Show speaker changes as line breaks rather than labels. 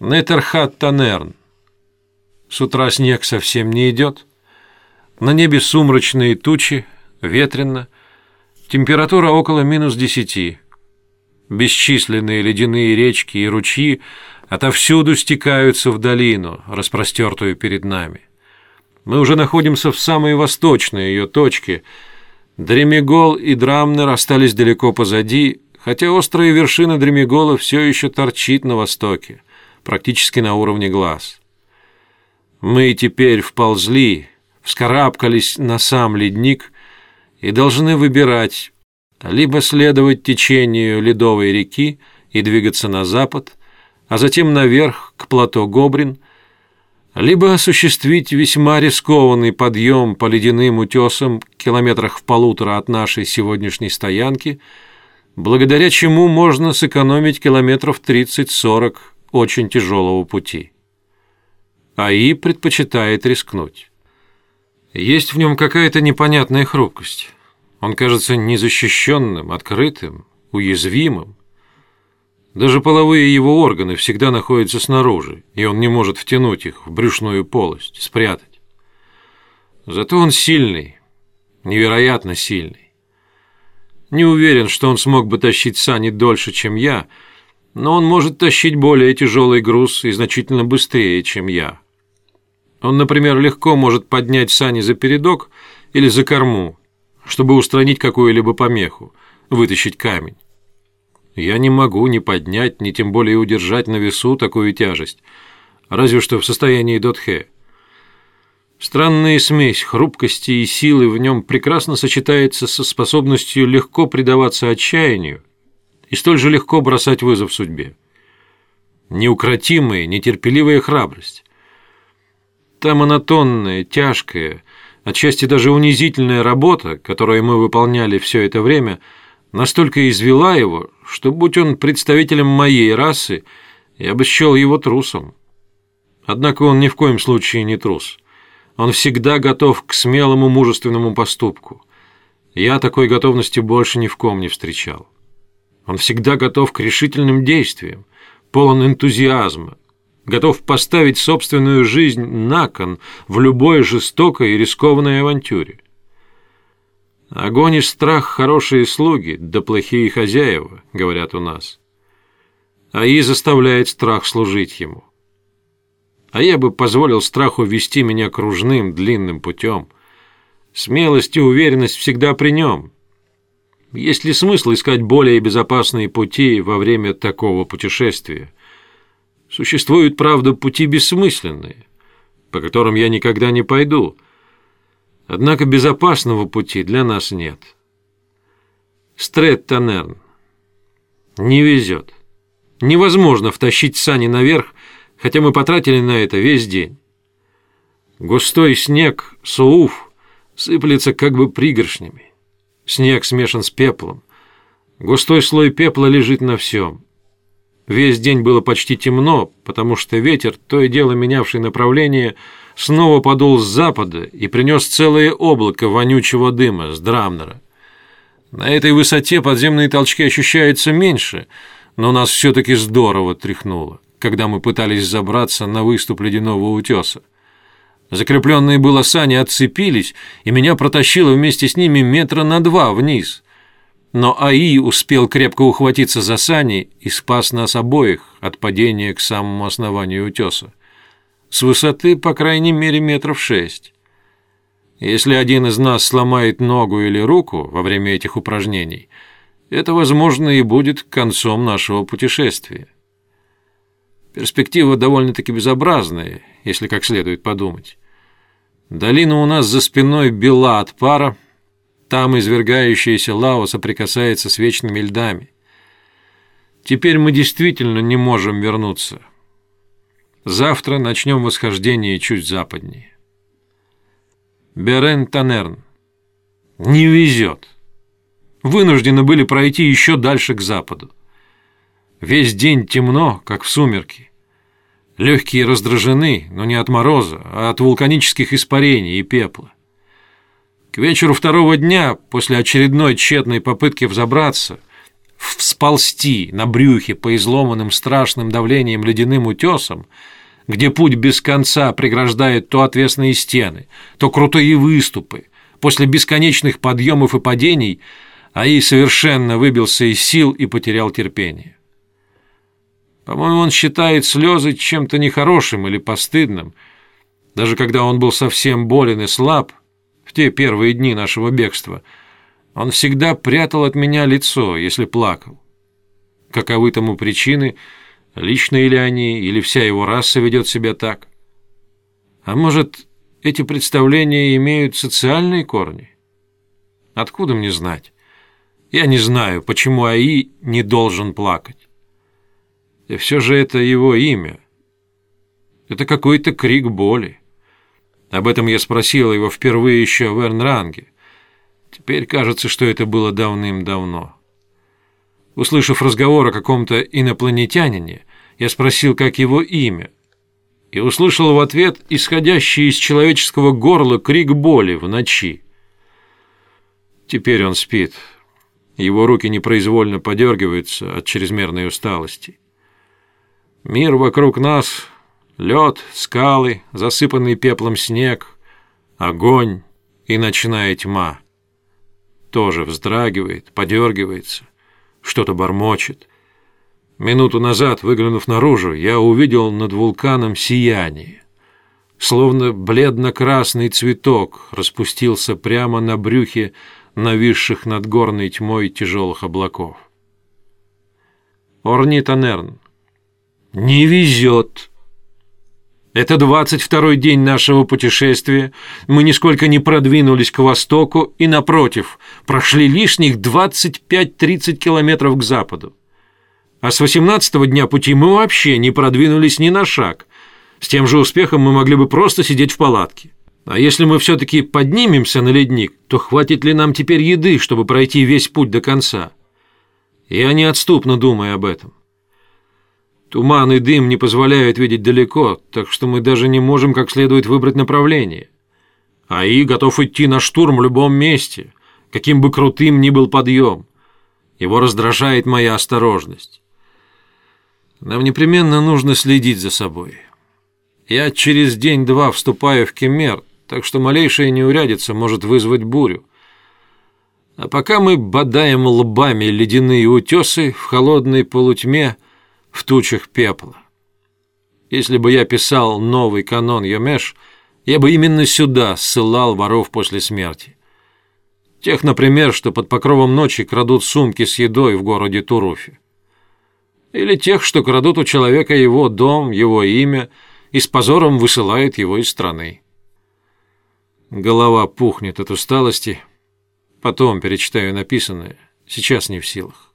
Нетерхат-Танерн. С утра снег совсем не идет. На небе сумрачные тучи, ветрено. Температура около минус десяти. Бесчисленные ледяные речки и ручьи отовсюду стекаются в долину, распростертую перед нами. Мы уже находимся в самой восточной ее точке. Дремегол и Драмнер остались далеко позади, хотя острая вершина Дремегола все еще торчит на востоке практически на уровне глаз. Мы теперь вползли, вскарабкались на сам ледник и должны выбирать либо следовать течению ледовой реки и двигаться на запад, а затем наверх к плато Гобрин, либо осуществить весьма рискованный подъем по ледяным утесам километрах в полутора от нашей сегодняшней стоянки, благодаря чему можно сэкономить километров 30-40 очень тяжелого пути. АИ предпочитает рискнуть. Есть в нем какая-то непонятная хрупкость. Он кажется незащищенным, открытым, уязвимым. Даже половые его органы всегда находятся снаружи, и он не может втянуть их в брюшную полость, спрятать. Зато он сильный, невероятно сильный. Не уверен, что он смог бы тащить сани дольше, чем я, но он может тащить более тяжелый груз и значительно быстрее, чем я. Он, например, легко может поднять сани за передок или за корму, чтобы устранить какую-либо помеху, вытащить камень. Я не могу ни поднять, ни тем более удержать на весу такую тяжесть, разве что в состоянии дотхе. Странная смесь хрупкости и силы в нем прекрасно сочетается со способностью легко предаваться отчаянию и столь же легко бросать вызов судьбе. Неукротимая, нетерпеливая храбрость. Та монотонная, тяжкая, отчасти даже унизительная работа, которую мы выполняли все это время, настолько извела его, что, будь он представителем моей расы, я бы счел его трусом. Однако он ни в коем случае не трус. Он всегда готов к смелому мужественному поступку. Я такой готовности больше ни в ком не встречал. Он всегда готов к решительным действиям, полон энтузиазма, готов поставить собственную жизнь на кон в любой жестокой и рискованной авантюре. Огонь и страх – хорошие слуги, да плохие хозяева, говорят у нас. А и заставляет страх служить ему. А я бы позволил страху вести меня кружным, длинным путем. Смелость и уверенность всегда при нем – есть ли смысл искать более безопасные пути во время такого путешествия? Существуют, правда, пути бессмысленные, по которым я никогда не пойду. Однако безопасного пути для нас нет. Стрет-Танерн. Не везет. Невозможно втащить сани наверх, хотя мы потратили на это весь день. Густой снег, сууф, сыплется как бы пригоршнями. Снег смешан с пеплом. Густой слой пепла лежит на всем. Весь день было почти темно, потому что ветер, то и дело менявший направление, снова подул с запада и принес целое облако вонючего дыма с Драмнера. На этой высоте подземные толчки ощущаются меньше, но нас все-таки здорово тряхнуло, когда мы пытались забраться на выступ ледяного утеса. Закрепленные было сани отцепились, и меня протащило вместе с ними метра на два вниз. Но АИ успел крепко ухватиться за сани и спас нас обоих от падения к самому основанию утеса. С высоты, по крайней мере, метров шесть. Если один из нас сломает ногу или руку во время этих упражнений, это, возможно, и будет концом нашего путешествия. Перспектива довольно-таки безобразная, если как следует подумать. Долина у нас за спиной бела от пара, там извергающаяся лава соприкасается с вечными льдами. Теперь мы действительно не можем вернуться. Завтра начнем восхождение чуть западнее. Берен Танерн. Не везет. Вынуждены были пройти еще дальше к западу. Весь день темно, как в сумерки. Легкие раздражены, но не от мороза, а от вулканических испарений и пепла. К вечеру второго дня, после очередной тщетной попытки взобраться, всползти на брюхе по изломанным страшным давлением ледяным утесам, где путь без конца преграждает то отвесные стены, то крутые выступы, после бесконечных подъемов и падений, Аи совершенно выбился из сил и потерял терпение. По-моему, он считает слезы чем-то нехорошим или постыдным. Даже когда он был совсем болен и слаб, в те первые дни нашего бегства, он всегда прятал от меня лицо, если плакал. Каковы тому причины – Личные ли они, или вся его раса ведет себя так? А может, эти представления имеют социальные корни? Откуда мне знать? Я не знаю, почему Аи не должен плакать. И все же это его имя. Это какой-то крик боли. Об этом я спросил его впервые еще в Эрнранге. Теперь кажется, что это было давным-давно. Услышав разговор о каком-то инопланетянине, я спросил, как его имя, и услышал в ответ исходящий из человеческого горла крик боли в ночи. Теперь он спит. Его руки непроизвольно подергиваются от чрезмерной усталости. Мир вокруг нас — лед, скалы, засыпанный пеплом снег, огонь и ночная тьма. Тоже вздрагивает, подергивается, что-то бормочет — Минуту назад, выглянув наружу, я увидел над вулканом сияние. Словно бледно-красный цветок распустился прямо на брюхе нависших над горной тьмой тяжелых облаков. Орнитонерн. Не везет. Это двадцать второй день нашего путешествия. Мы нисколько не продвинулись к востоку и, напротив, прошли лишних 25-30 километров к западу. А с 18 дня пути мы вообще не продвинулись ни на шаг. С тем же успехом мы могли бы просто сидеть в палатке. А если мы все-таки поднимемся на ледник, то хватит ли нам теперь еды, чтобы пройти весь путь до конца? Я неотступно думаю об этом. Туман и дым не позволяют видеть далеко, так что мы даже не можем как следует выбрать направление. АИ готов идти на штурм в любом месте, каким бы крутым ни был подъем. Его раздражает моя осторожность. Нам непременно нужно следить за собой. Я через день-два вступаю в Кемер, так что малейшая неурядица может вызвать бурю. А пока мы бодаем лбами ледяные утесы в холодной полутьме в тучах пепла. Если бы я писал новый канон Йомеш, я бы именно сюда ссылал воров после смерти. Тех, например, что под покровом ночи крадут сумки с едой в городе Туруфе. Или тех, что крадут у человека его дом, его имя и с позором высылают его из страны. Голова пухнет от усталости. Потом перечитаю написанное. Сейчас не в силах.